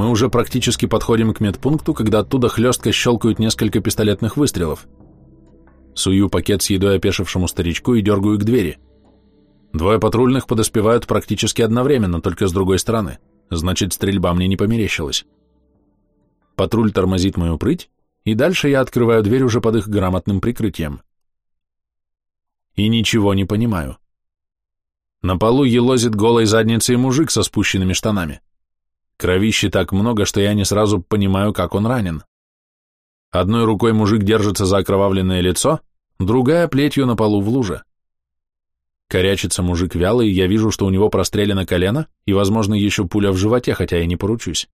Мы уже практически подходим к медпункту, когда оттуда хлестко щелкают несколько пистолетных выстрелов. Сую пакет с едой опешившему старичку и дергаю к двери. Двое патрульных подоспевают практически одновременно, только с другой стороны. Значит, стрельба мне не померещилась. Патруль тормозит мою прыть, и дальше я открываю дверь уже под их грамотным прикрытием. И ничего не понимаю. На полу елозит голой задницей мужик со спущенными штанами. Кровищи так много, что я не сразу понимаю, как он ранен. Одной рукой мужик держится за окровавленное лицо, другая плетью на полу в луже. Корячится мужик вялый, я вижу, что у него прострелено колено и, возможно, еще пуля в животе, хотя я не поручусь.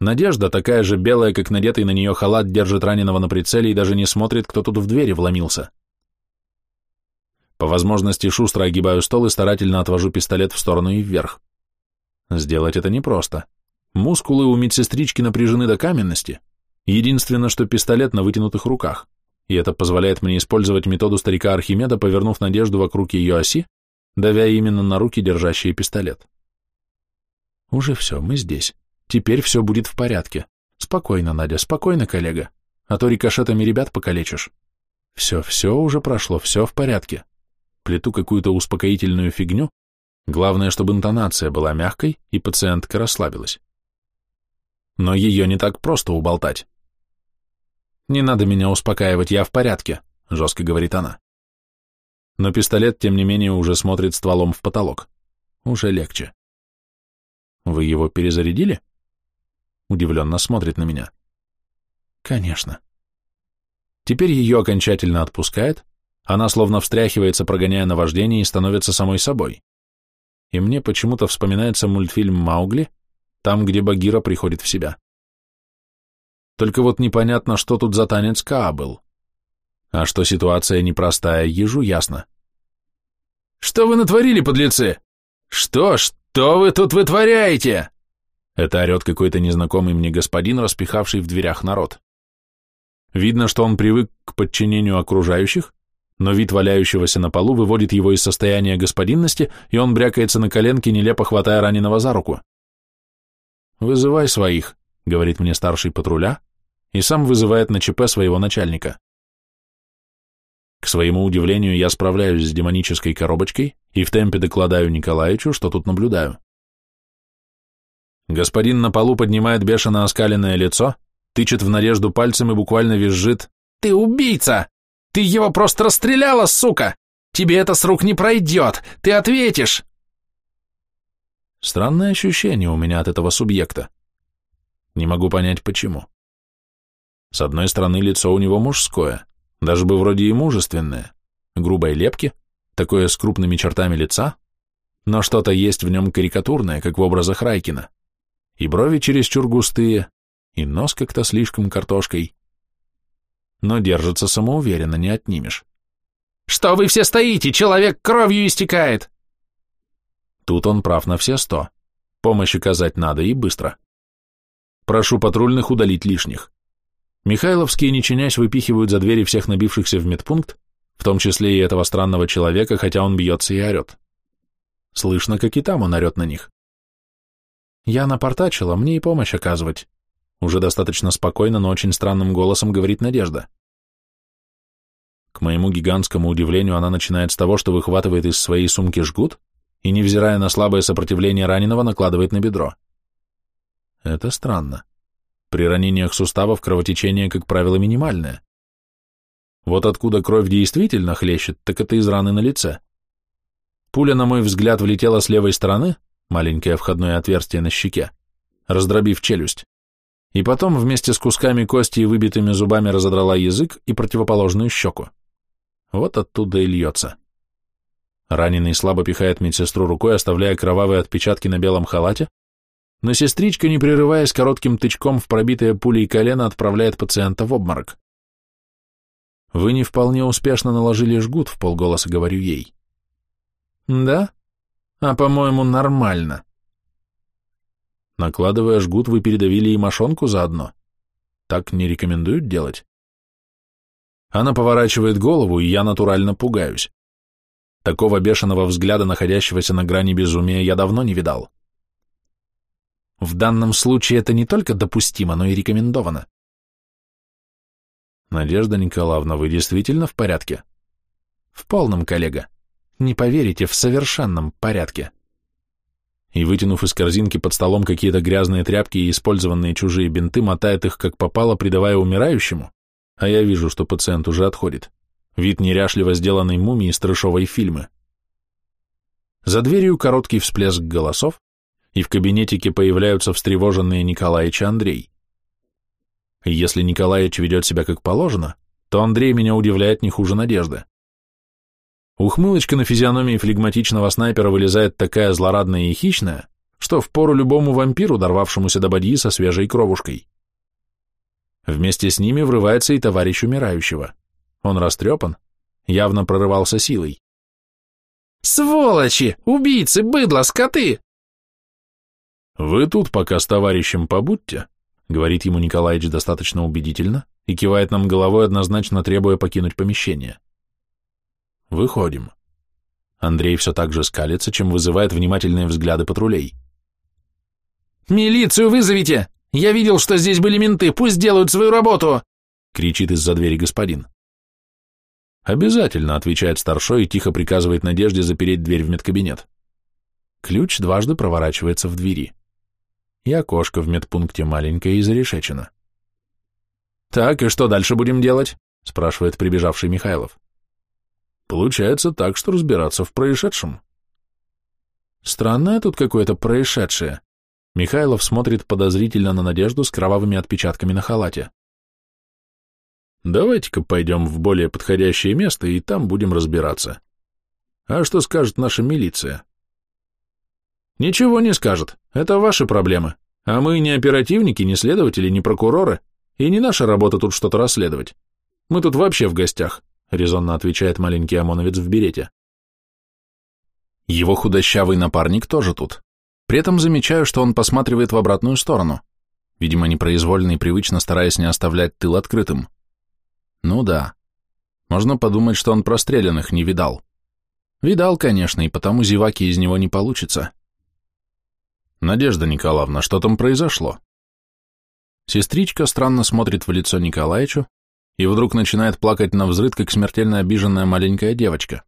Надежда, такая же белая, как надетый на нее халат, держит раненого на прицеле и даже не смотрит, кто тут в двери вломился. По возможности шустро огибаю стол и старательно отвожу пистолет в сторону и вверх. Сделать это непросто. Мускулы у медсестрички напряжены до каменности. Единственное, что пистолет на вытянутых руках. И это позволяет мне использовать методу старика Архимеда, повернув надежду вокруг ее оси, давя именно на руки, держащие пистолет. Уже все, мы здесь. Теперь все будет в порядке. Спокойно, Надя, спокойно, коллега. А то рикошетами ребят покалечишь. Все, все уже прошло, все в порядке плету какую-то успокоительную фигню, главное, чтобы интонация была мягкой и пациентка расслабилась. Но ее не так просто уболтать. «Не надо меня успокаивать, я в порядке», — жестко говорит она. Но пистолет, тем не менее, уже смотрит стволом в потолок. Уже легче. «Вы его перезарядили?» Удивленно смотрит на меня. «Конечно». Теперь ее окончательно отпускает, она словно встряхивается, прогоняя наваждение, и становится самой собой. И мне почему-то вспоминается мультфильм «Маугли», там, где Багира приходит в себя. Только вот непонятно, что тут за танец Каа был. А что ситуация непростая, ежу ясно. «Что вы натворили, подлецы? Что, что вы тут вытворяете?» Это орет какой-то незнакомый мне господин, распихавший в дверях народ. Видно, что он привык к подчинению окружающих, но вид валяющегося на полу выводит его из состояния господинности, и он брякается на коленки, нелепо хватая раненого за руку. «Вызывай своих», — говорит мне старший патруля, и сам вызывает на ЧП своего начальника. К своему удивлению, я справляюсь с демонической коробочкой и в темпе докладаю Николаевичу, что тут наблюдаю. Господин на полу поднимает бешено оскаленное лицо, тычет в надежду пальцем и буквально визжит «Ты убийца!» Ты его просто расстреляла, сука! Тебе это с рук не пройдет! Ты ответишь!» Странное ощущение у меня от этого субъекта. Не могу понять, почему. С одной стороны, лицо у него мужское, даже бы вроде и мужественное, грубой лепки, такое с крупными чертами лица, но что-то есть в нем карикатурное, как в образах Райкина. И брови чересчур густые, и нос как-то слишком картошкой но держится самоуверенно, не отнимешь. «Что вы все стоите? Человек кровью истекает!» Тут он прав на все сто. Помощь оказать надо и быстро. Прошу патрульных удалить лишних. Михайловские, не чинясь, выпихивают за двери всех набившихся в медпункт, в том числе и этого странного человека, хотя он бьется и орет. Слышно, как и там он орет на них. Я напортачила, мне и помощь оказывать. Уже достаточно спокойно, но очень странным голосом говорит Надежда. К моему гигантскому удивлению, она начинает с того, что выхватывает из своей сумки жгут и, невзирая на слабое сопротивление раненого, накладывает на бедро. Это странно. При ранениях суставов кровотечение, как правило, минимальное. Вот откуда кровь действительно хлещет, так это из раны на лице. Пуля, на мой взгляд, влетела с левой стороны, маленькое входное отверстие на щеке, раздробив челюсть и потом вместе с кусками кости и выбитыми зубами разодрала язык и противоположную щеку. Вот оттуда и льется. Раненый слабо пихает медсестру рукой, оставляя кровавые отпечатки на белом халате, но сестричка, не прерываясь коротким тычком в пробитое пулей колено, отправляет пациента в обморок. «Вы не вполне успешно наложили жгут», — в полголоса говорю ей. «Да? А, по-моему, нормально», Накладывая жгут, вы передавили и мошонку заодно. Так не рекомендуют делать? Она поворачивает голову, и я натурально пугаюсь. Такого бешеного взгляда, находящегося на грани безумия, я давно не видал. В данном случае это не только допустимо, но и рекомендовано. Надежда Николаевна, вы действительно в порядке? В полном, коллега. Не поверите, в совершенном порядке. И, вытянув из корзинки под столом какие-то грязные тряпки и использованные чужие бинты, мотает их как попало, придавая умирающему, а я вижу, что пациент уже отходит. Вид неряшливо сделанной мумии из трешовой фильмы. За дверью короткий всплеск голосов, и в кабинетике появляются встревоженные Николаич и Андрей. Если Николаич ведет себя как положено, то Андрей меня удивляет не хуже Надежды. Ухмылочка на физиономии флегматичного снайпера вылезает такая злорадная и хищная, что впору любому вампиру, дорвавшемуся до бадьи со свежей кровушкой. Вместе с ними врывается и товарищ умирающего. Он растрепан, явно прорывался силой. «Сволочи! Убийцы, быдло, скоты!» «Вы тут пока с товарищем побудьте», — говорит ему Николаевич достаточно убедительно и кивает нам головой, однозначно требуя покинуть помещение. Выходим. Андрей все так же скалится, чем вызывает внимательные взгляды патрулей. «Милицию вызовите! Я видел, что здесь были менты, пусть делают свою работу!» — кричит из-за двери господин. «Обязательно», — отвечает старшой и тихо приказывает Надежде запереть дверь в медкабинет. Ключ дважды проворачивается в двери. И окошко в медпункте маленькое и зарешечено. «Так, и что дальше будем делать?» — спрашивает прибежавший Михайлов. Получается так, что разбираться в происшедшем. Странное тут какое-то происшедшее. Михайлов смотрит подозрительно на Надежду с кровавыми отпечатками на халате. Давайте-ка пойдем в более подходящее место, и там будем разбираться. А что скажет наша милиция? Ничего не скажет. Это ваши проблемы. А мы не оперативники, не следователи, не прокуроры, и не наша работа тут что-то расследовать. Мы тут вообще в гостях резонно отвечает маленький ОМОНовец в берете. Его худощавый напарник тоже тут. При этом замечаю, что он посматривает в обратную сторону, видимо, непроизвольно и привычно стараясь не оставлять тыл открытым. Ну да. Можно подумать, что он простреленных не видал. Видал, конечно, и потому зеваки из него не получится. Надежда Николаевна, что там произошло? Сестричка странно смотрит в лицо Николаевичу, и вдруг начинает плакать на взрыд, как смертельно обиженная маленькая девочка.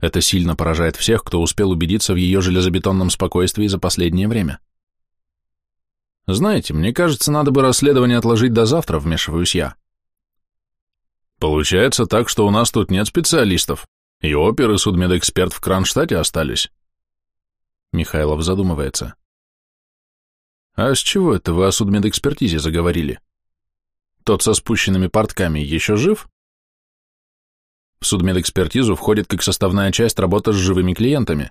Это сильно поражает всех, кто успел убедиться в ее железобетонном спокойствии за последнее время. Знаете, мне кажется, надо бы расследование отложить до завтра, вмешиваюсь я. Получается так, что у нас тут нет специалистов, и опер, и судмедэксперт в Кронштадте остались. Михайлов задумывается. А с чего это вы о судмедэкспертизе заговорили? Тот со спущенными портками еще жив? В судмедэкспертизу входит как составная часть работа с живыми клиентами.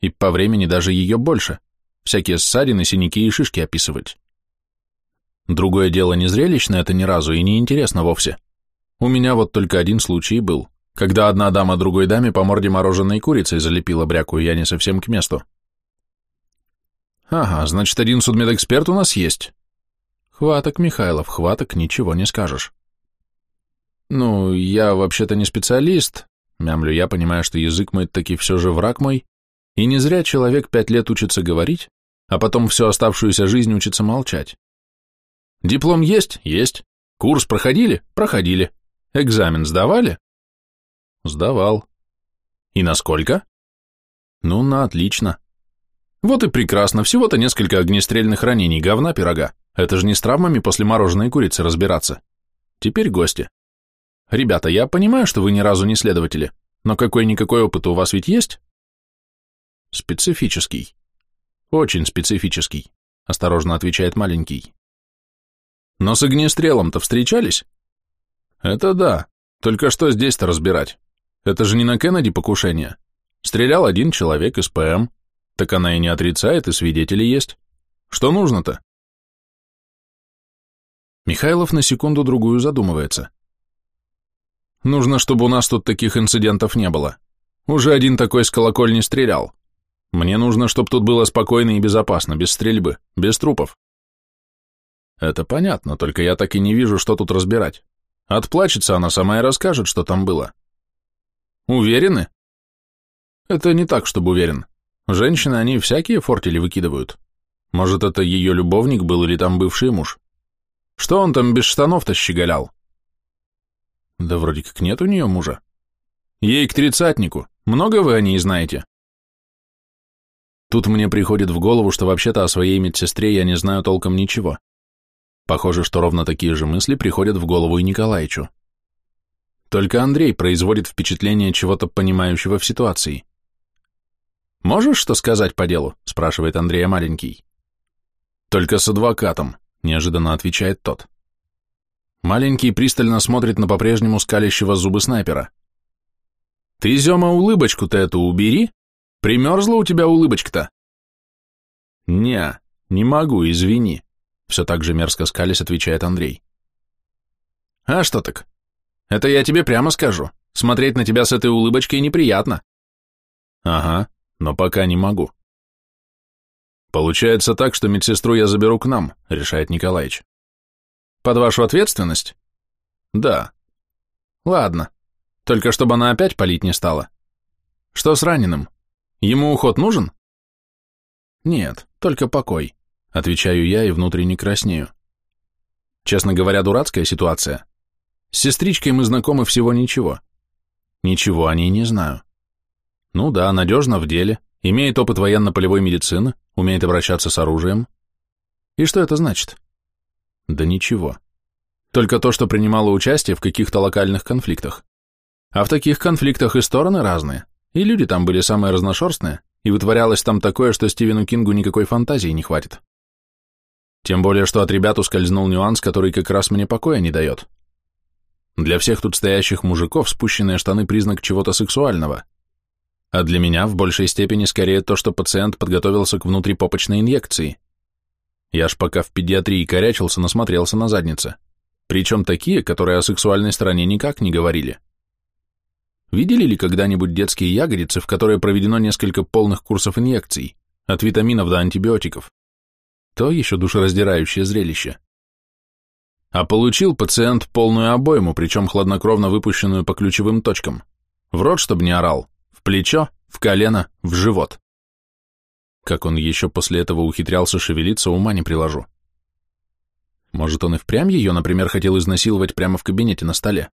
И по времени даже ее больше. Всякие ссадины, синяки и шишки описывать. Другое дело не зрелищно это ни разу и не интересно вовсе. У меня вот только один случай был, когда одна дама другой даме по морде мороженой курицей залепила бряку, и я не совсем к месту. Ага, значит, один судмедэксперт у нас есть. Хваток, Михайлов, хваток, ничего не скажешь. Ну, я вообще-то не специалист, мямлю я, понимая, что язык мой таки все же враг мой, и не зря человек пять лет учится говорить, а потом всю оставшуюся жизнь учится молчать. Диплом есть? Есть. Курс проходили? Проходили. Экзамен сдавали? Сдавал. И насколько? Ну, на отлично. Вот и прекрасно, всего-то несколько огнестрельных ранений, говна пирога. Это же не с травмами после мороженой курицы разбираться. Теперь гости. Ребята, я понимаю, что вы ни разу не следователи, но какой-никакой опыт у вас ведь есть? Специфический. Очень специфический, осторожно отвечает маленький. Но с огнестрелом-то встречались? Это да. Только что здесь-то разбирать? Это же не на Кеннеди покушение. Стрелял один человек из ПМ. Так она и не отрицает, и свидетели есть. Что нужно-то? Михайлов на секунду-другую задумывается. Нужно, чтобы у нас тут таких инцидентов не было. Уже один такой с колокольни стрелял. Мне нужно, чтобы тут было спокойно и безопасно, без стрельбы, без трупов. Это понятно, только я так и не вижу, что тут разбирать. Отплачется она сама и расскажет, что там было. Уверены? Это не так, чтобы уверен. Женщины, они всякие фортели выкидывают. Может, это ее любовник был или там бывший муж? Что он там без штанов-то щеголял? Да вроде как нет у нее мужа. Ей к тридцатнику. Много вы о ней знаете? Тут мне приходит в голову, что вообще-то о своей медсестре я не знаю толком ничего. Похоже, что ровно такие же мысли приходят в голову и Николаичу. Только Андрей производит впечатление чего-то понимающего в ситуации. «Можешь что сказать по делу?» – спрашивает Андрея маленький. «Только с адвокатом», – неожиданно отвечает тот. Маленький пристально смотрит на по-прежнему скалящего зубы снайпера. «Ты, Зема, улыбочку-то эту убери. Примерзла у тебя улыбочка-то?» «Не, не могу, извини», — все так же мерзко скалясь отвечает Андрей. «А что так? Это я тебе прямо скажу. Смотреть на тебя с этой улыбочкой неприятно». «Ага, но пока не могу». «Получается так, что медсестру я заберу к нам», — решает Николаевич. «Под вашу ответственность?» «Да». «Ладно. Только чтобы она опять палить не стала. Что с раненым? Ему уход нужен? Нет, только покой, отвечаю я и внутренне краснею. Честно говоря, дурацкая ситуация. С сестричкой мы знакомы всего ничего. Ничего о ней не знаю. Ну да, надежно в деле, имеет опыт военно-полевой медицины, умеет обращаться с оружием. И что это значит? Да ничего. Только то, что принимала участие в каких-то локальных конфликтах. А в таких конфликтах и стороны разные, и люди там были самые разношерстные, и вытворялось там такое, что Стивену Кингу никакой фантазии не хватит. Тем более, что от ребят ускользнул нюанс, который как раз мне покоя не дает. Для всех тут стоящих мужиков спущенные штаны признак чего-то сексуального. А для меня в большей степени скорее то, что пациент подготовился к внутрипопочной инъекции. Я ж пока в педиатрии корячился, насмотрелся на задницы. Причем такие, которые о сексуальной стороне никак не говорили. Видели ли когда-нибудь детские ягодицы, в которые проведено несколько полных курсов инъекций, от витаминов до антибиотиков? То еще душераздирающее зрелище. А получил пациент полную обойму, причем хладнокровно выпущенную по ключевым точкам. В рот, чтобы не орал, плечо, в колено, в живот. Как он еще после этого ухитрялся шевелиться, ума не приложу. Может, он и впрямь ее, например, хотел изнасиловать прямо в кабинете на столе?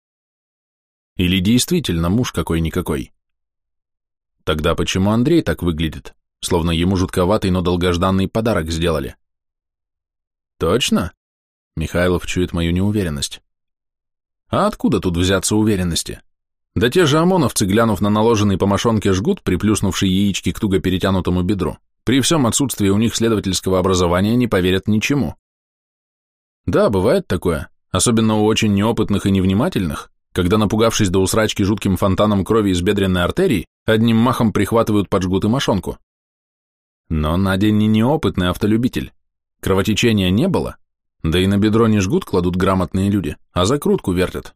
Или действительно муж какой-никакой? Тогда почему Андрей так выглядит, словно ему жутковатый, но долгожданный подарок сделали? Точно? Михайлов чует мою неуверенность. А откуда тут взяться уверенности? Да те же ОМОНовцы, глянув на наложенный по мошонке жгут, приплюснувший яички к туго перетянутому бедру, при всем отсутствии у них следовательского образования не поверят ничему. Да, бывает такое, особенно у очень неопытных и невнимательных, когда, напугавшись до усрачки жутким фонтаном крови из бедренной артерии, одним махом прихватывают под жгут и мошонку. Но Надя не неопытный автолюбитель. Кровотечения не было, да и на бедро не жгут кладут грамотные люди, а закрутку вертят.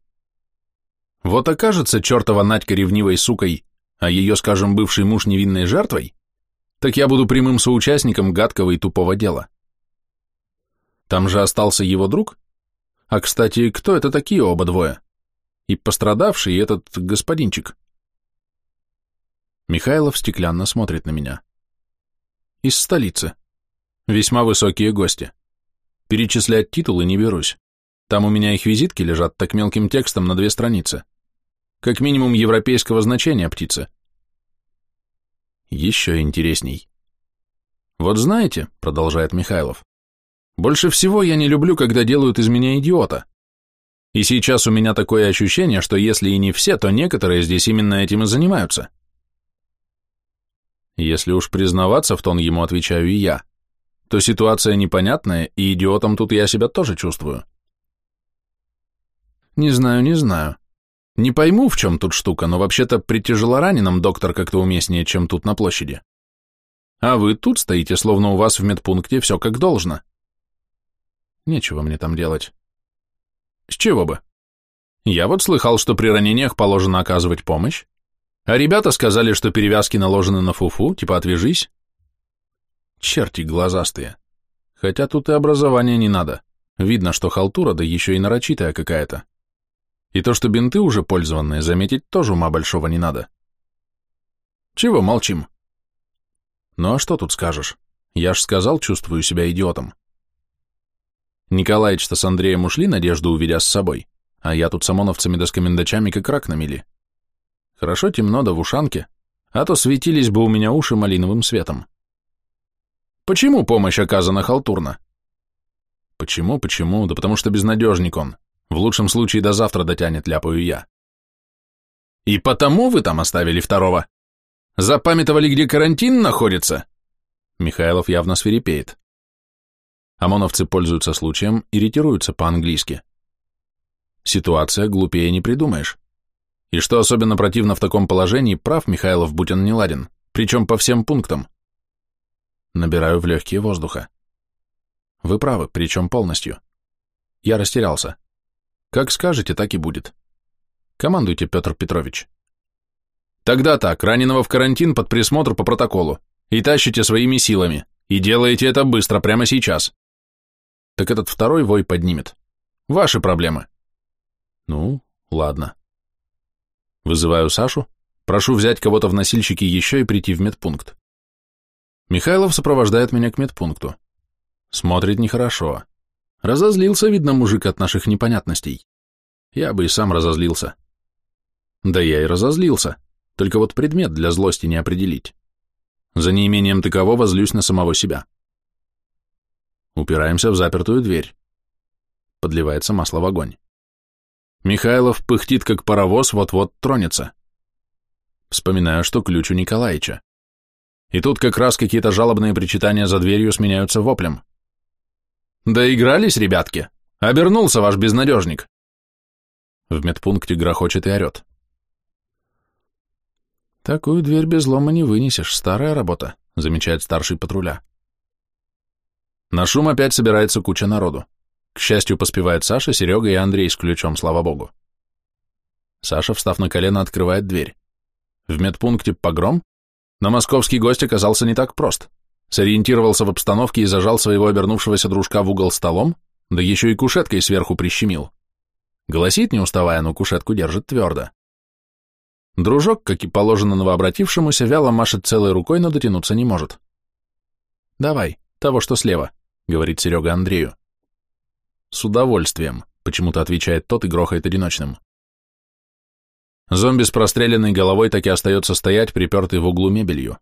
Вот окажется чертова Надька ревнивой сукой, а ее, скажем, бывший муж невинной жертвой, так я буду прямым соучастником гадкого и тупого дела. Там же остался его друг? А, кстати, кто это такие оба двое? и пострадавший, и этот господинчик. Михайлов стеклянно смотрит на меня. Из столицы. Весьма высокие гости. Перечислять титулы не берусь. Там у меня их визитки лежат так мелким текстом на две страницы. Как минимум европейского значения птицы. Еще интересней. Вот знаете, продолжает Михайлов, больше всего я не люблю, когда делают из меня идиота. И сейчас у меня такое ощущение, что если и не все, то некоторые здесь именно этим и занимаются. Если уж признаваться, в тон ему отвечаю и я, то ситуация непонятная, и идиотом тут я себя тоже чувствую. Не знаю, не знаю. Не пойму, в чем тут штука, но вообще-то при тяжелораненом доктор как-то уместнее, чем тут на площади. А вы тут стоите, словно у вас в медпункте все как должно. Нечего мне там делать. С чего бы? Я вот слыхал, что при ранениях положено оказывать помощь, а ребята сказали, что перевязки наложены на фуфу, типа отвяжись. Черти глазастые. Хотя тут и образования не надо. Видно, что халтура, да еще и нарочитая какая-то. И то, что бинты уже пользованные, заметить тоже ума большого не надо. Чего молчим? Ну а что тут скажешь? Я ж сказал, чувствую себя идиотом. Николаич-то с Андреем ушли, надежду уведя с собой, а я тут с ОМОНовцами да с комендачами как рак на мели. Хорошо темно да в ушанке, а то светились бы у меня уши малиновым светом. Почему помощь оказана халтурно? Почему, почему? Да потому что безнадежник он. В лучшем случае до завтра дотянет, ляпаю я. И потому вы там оставили второго? Запамятовали, где карантин находится? Михайлов явно свирепеет. ОМОНовцы пользуются случаем и ретируются по-английски. Ситуация глупее не придумаешь. И что особенно противно в таком положении, прав Михайлов, будь он не ладен, причем по всем пунктам. Набираю в легкие воздуха. Вы правы, причем полностью. Я растерялся. Как скажете, так и будет. Командуйте, Петр Петрович. Тогда так, раненого в карантин под присмотр по протоколу. И тащите своими силами. И делаете это быстро, прямо сейчас. Так этот второй вой поднимет. Ваши проблемы. Ну, ладно. Вызываю Сашу, прошу взять кого-то в носильщики еще и прийти в медпункт. Михайлов сопровождает меня к медпункту. Смотрит нехорошо. Разозлился, видно, мужик от наших непонятностей. Я бы и сам разозлился. Да я и разозлился, только вот предмет для злости не определить. За неимением такового злюсь на самого себя. Упираемся в запертую дверь. Подливается масло в огонь. Михайлов пыхтит, как паровоз, вот-вот тронется. Вспоминаю, что ключ у Николаича. И тут как раз какие-то жалобные причитания за дверью сменяются воплем. «Доигрались, ребятки? Обернулся ваш безнадежник!» В медпункте грохочет и орет. «Такую дверь без лома не вынесешь, старая работа», замечает старший патруля. На шум опять собирается куча народу. К счастью, поспевает Саша, Серега и Андрей с ключом, слава богу. Саша, встав на колено, открывает дверь. В медпункте погром, но московский гость оказался не так прост. Сориентировался в обстановке и зажал своего обернувшегося дружка в угол столом, да еще и кушеткой сверху прищемил. Голосит, не уставая, но кушетку держит твердо. Дружок, как и положено новообратившемуся, вяло машет целой рукой, но дотянуться не может. «Давай, того, что слева», — говорит Серега Андрею. «С удовольствием», — почему-то отвечает тот и грохает одиночным. Зомби с простреленной головой так и остается стоять, припертый в углу мебелью.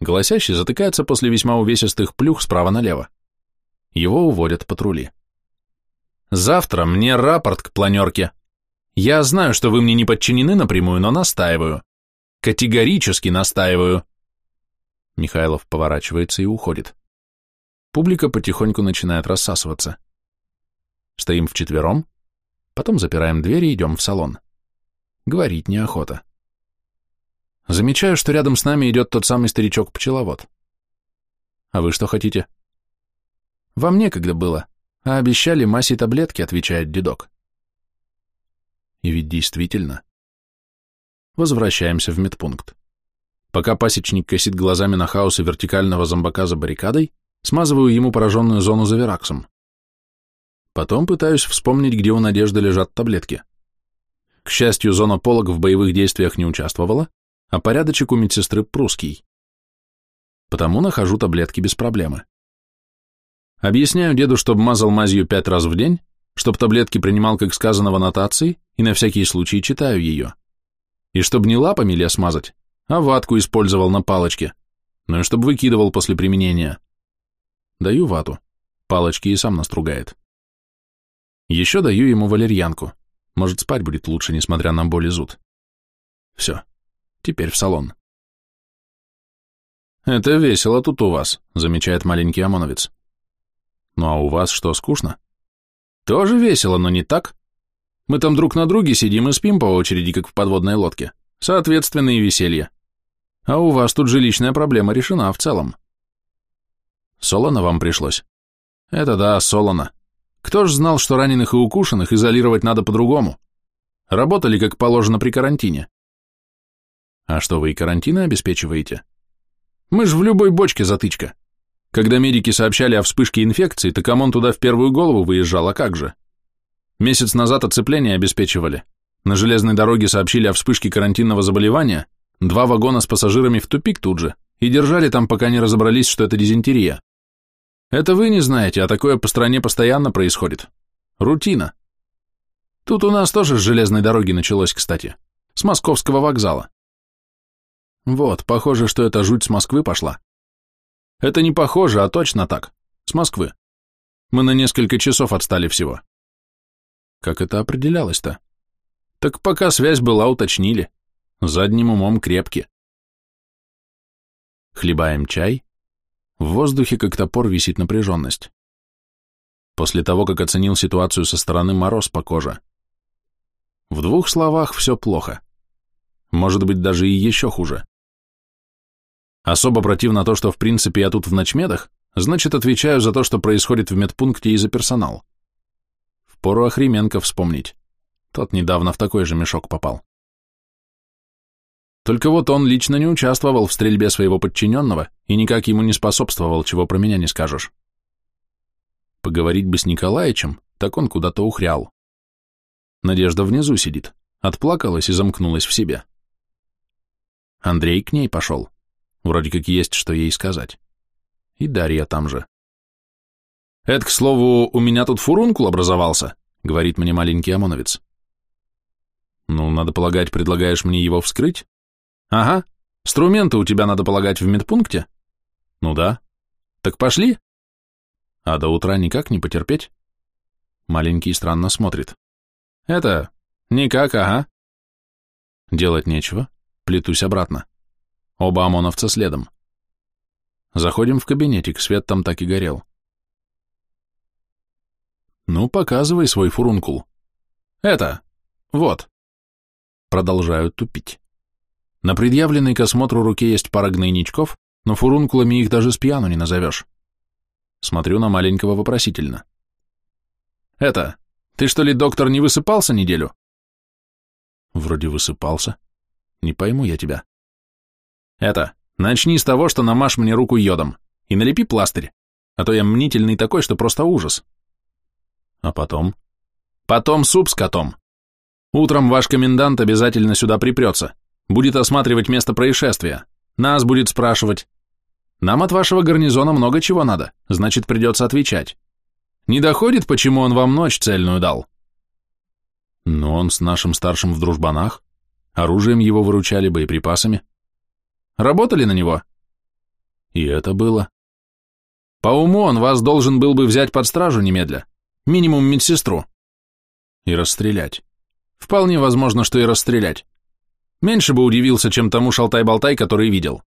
Голосящий затыкается после весьма увесистых плюх справа налево. Его уводят патрули. «Завтра мне рапорт к планерке. Я знаю, что вы мне не подчинены напрямую, но настаиваю. Категорически настаиваю». Михайлов поворачивается и уходит. Публика потихоньку начинает рассасываться. Стоим вчетвером, потом запираем дверь и идем в салон. Говорить неохота. Замечаю, что рядом с нами идет тот самый старичок-пчеловод. А вы что хотите? Вам некогда было, а обещали массе таблетки, отвечает дедок. И ведь действительно. Возвращаемся в медпункт. Пока пасечник косит глазами на хаос и вертикального зомбака за баррикадой, смазываю ему пораженную зону за вераксом. Потом пытаюсь вспомнить, где у Надежды лежат таблетки. К счастью, зона полог в боевых действиях не участвовала, а порядочек у медсестры прусский. Потому нахожу таблетки без проблемы. Объясняю деду, чтобы мазал мазью пять раз в день, чтоб таблетки принимал, как сказано в аннотации, и на всякий случай читаю ее. И чтобы не лапами лес мазать, а ватку использовал на палочке, ну и чтобы выкидывал после применения. Даю вату, палочки и сам настругает. Еще даю ему валерьянку. Может, спать будет лучше, несмотря на боль и зуд. Все. Теперь в салон. «Это весело тут у вас», — замечает маленький ОМОНовец. «Ну а у вас что, скучно?» «Тоже весело, но не так. Мы там друг на друге сидим и спим по очереди, как в подводной лодке. Соответственно, и веселье. А у вас тут жилищная проблема решена в целом». «Солоно вам пришлось?» «Это да, солоно. Кто ж знал, что раненых и укушенных изолировать надо по-другому? Работали, как положено, при карантине. А что, вы и карантины обеспечиваете? Мы ж в любой бочке затычка. Когда медики сообщали о вспышке инфекции, так ОМОН туда в первую голову выезжал, а как же? Месяц назад оцепление обеспечивали. На железной дороге сообщили о вспышке карантинного заболевания, два вагона с пассажирами в тупик тут же, и держали там, пока не разобрались, что это дизентерия. Это вы не знаете, а такое по стране постоянно происходит. Рутина. Тут у нас тоже с железной дороги началось, кстати. С московского вокзала. Вот, похоже, что эта жуть с Москвы пошла. Это не похоже, а точно так. С Москвы. Мы на несколько часов отстали всего. Как это определялось-то? Так пока связь была, уточнили. Задним умом крепки. Хлебаем чай. В воздухе как топор висит напряженность. После того, как оценил ситуацию со стороны мороз по коже. В двух словах все плохо. Может быть, даже и еще хуже. Особо противно то, что в принципе я тут в ночмедах, значит, отвечаю за то, что происходит в медпункте и за персонал. Впору Охременко вспомнить. Тот недавно в такой же мешок попал. Только вот он лично не участвовал в стрельбе своего подчиненного и никак ему не способствовал, чего про меня не скажешь. Поговорить бы с Николаевичем, так он куда-то ухрял. Надежда внизу сидит, отплакалась и замкнулась в себе. Андрей к ней пошел. Вроде как есть, что ей сказать. И Дарья там же. «Это, к слову, у меня тут фурункул образовался», — говорит мне маленький ОМОНовец. «Ну, надо полагать, предлагаешь мне его вскрыть?» «Ага. Инструменты у тебя, надо полагать, в медпункте?» «Ну да. Так пошли?» «А до утра никак не потерпеть?» Маленький странно смотрит. «Это... никак, ага». Делать нечего. Плетусь обратно. Оба ОМОНовца следом. Заходим в кабинетик, свет там так и горел. Ну, показывай свой фурункул. Это, вот. Продолжаю тупить. На предъявленной к осмотру руке есть пара гнойничков, но фурункулами их даже с пьяну не назовешь. Смотрю на маленького вопросительно. Это, ты что ли, доктор, не высыпался неделю? Вроде высыпался. Не пойму я тебя. Это, начни с того, что намажь мне руку йодом и налепи пластырь, а то я мнительный такой, что просто ужас. А потом? Потом суп с котом. Утром ваш комендант обязательно сюда припрется, будет осматривать место происшествия, нас будет спрашивать. Нам от вашего гарнизона много чего надо, значит, придется отвечать. Не доходит, почему он вам ночь цельную дал? Но он с нашим старшим в дружбанах, оружием его выручали, боеприпасами. Работали на него? И это было. По уму он вас должен был бы взять под стражу немедля, минимум медсестру. И расстрелять. Вполне возможно, что и расстрелять. Меньше бы удивился, чем тому шалтай-болтай, который видел.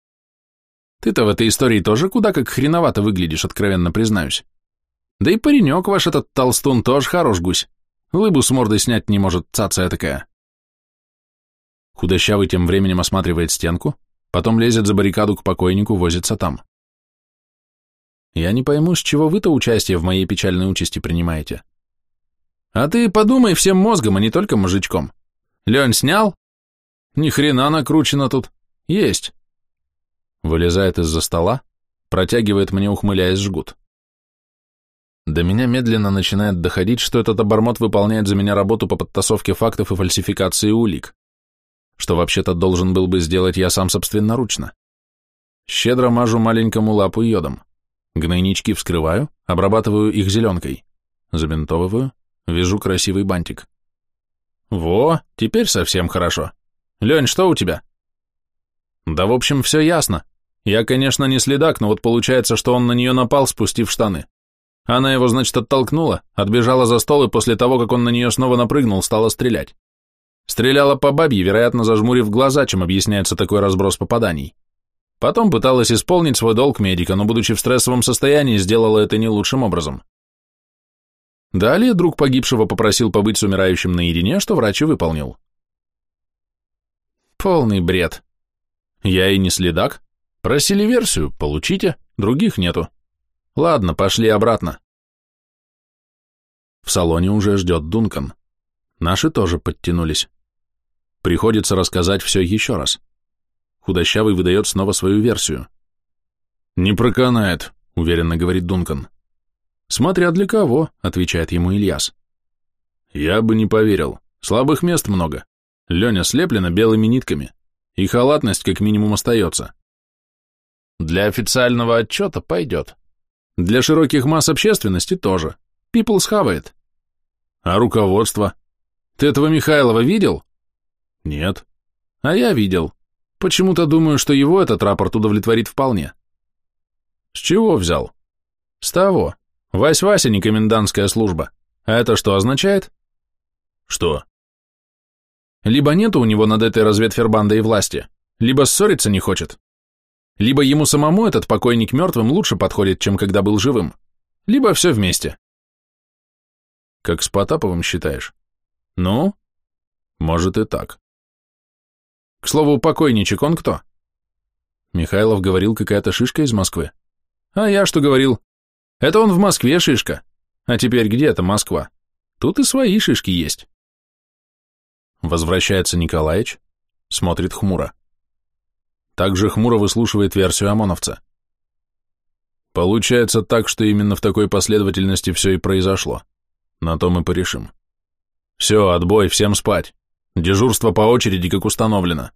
Ты-то в этой истории тоже куда как хреновато выглядишь, откровенно признаюсь. Да и паренек ваш этот толстун тоже хорош гусь. Лыбу с мордой снять не может, цация такая. Худощавый тем временем осматривает стенку, Потом лезет за баррикаду к покойнику, возится там. Я не пойму, с чего вы-то участие в моей печальной участи принимаете. А ты подумай всем мозгом, а не только мужичком. Лень снял? Ни хрена накручено тут. Есть. Вылезает из-за стола, протягивает мне, ухмыляясь, жгут. До меня медленно начинает доходить, что этот обормот выполняет за меня работу по подтасовке фактов и фальсификации улик что вообще-то должен был бы сделать я сам собственноручно. Щедро мажу маленькому лапу йодом. Гнойнички вскрываю, обрабатываю их зеленкой. Забинтовываю, вяжу красивый бантик. Во, теперь совсем хорошо. Лень, что у тебя? Да, в общем, все ясно. Я, конечно, не следак, но вот получается, что он на нее напал, спустив штаны. Она его, значит, оттолкнула, отбежала за стол и после того, как он на нее снова напрыгнул, стала стрелять. Стреляла по бабье, вероятно, зажмурив глаза, чем объясняется такой разброс попаданий. Потом пыталась исполнить свой долг медика, но, будучи в стрессовом состоянии, сделала это не лучшим образом. Далее друг погибшего попросил побыть с умирающим наедине, что врач и выполнил. Полный бред. Я и не следак. Просили версию, получите, других нету. Ладно, пошли обратно. В салоне уже ждет Дункан. Наши тоже подтянулись. Приходится рассказать все еще раз. Худощавый выдает снова свою версию. «Не проканает», — уверенно говорит Дункан. «Смотря для кого», — отвечает ему Ильяс. «Я бы не поверил. Слабых мест много. Леня слеплена белыми нитками, и халатность как минимум остается. Для официального отчета пойдет. Для широких масс общественности тоже. People схавает. А руководство? Ты этого Михайлова видел? Нет. А я видел. Почему-то думаю, что его этот рапорт удовлетворит вполне. С чего взял? С того. Вась-Вася не комендантская служба. А это что означает? Что? Либо нету у него над этой разведфербандой власти, либо ссориться не хочет. Либо ему самому этот покойник мертвым лучше подходит, чем когда был живым, либо все вместе. Как с Потаповым считаешь? Ну, может и так. К слову, покойничек он кто? Михайлов говорил, какая-то шишка из Москвы. А я что говорил? Это он в Москве шишка. А теперь где это Москва? Тут и свои шишки есть. Возвращается Николаевич, смотрит хмуро. Также хмуро выслушивает версию ОМОНовца. Получается так, что именно в такой последовательности все и произошло. На то мы порешим. Все, отбой, всем спать. Дежурство по очереди, как установлено.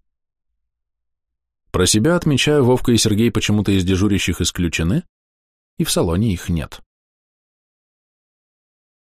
Про себя отмечаю, Вовка и Сергей почему-то из дежурящих исключены, и в салоне их нет.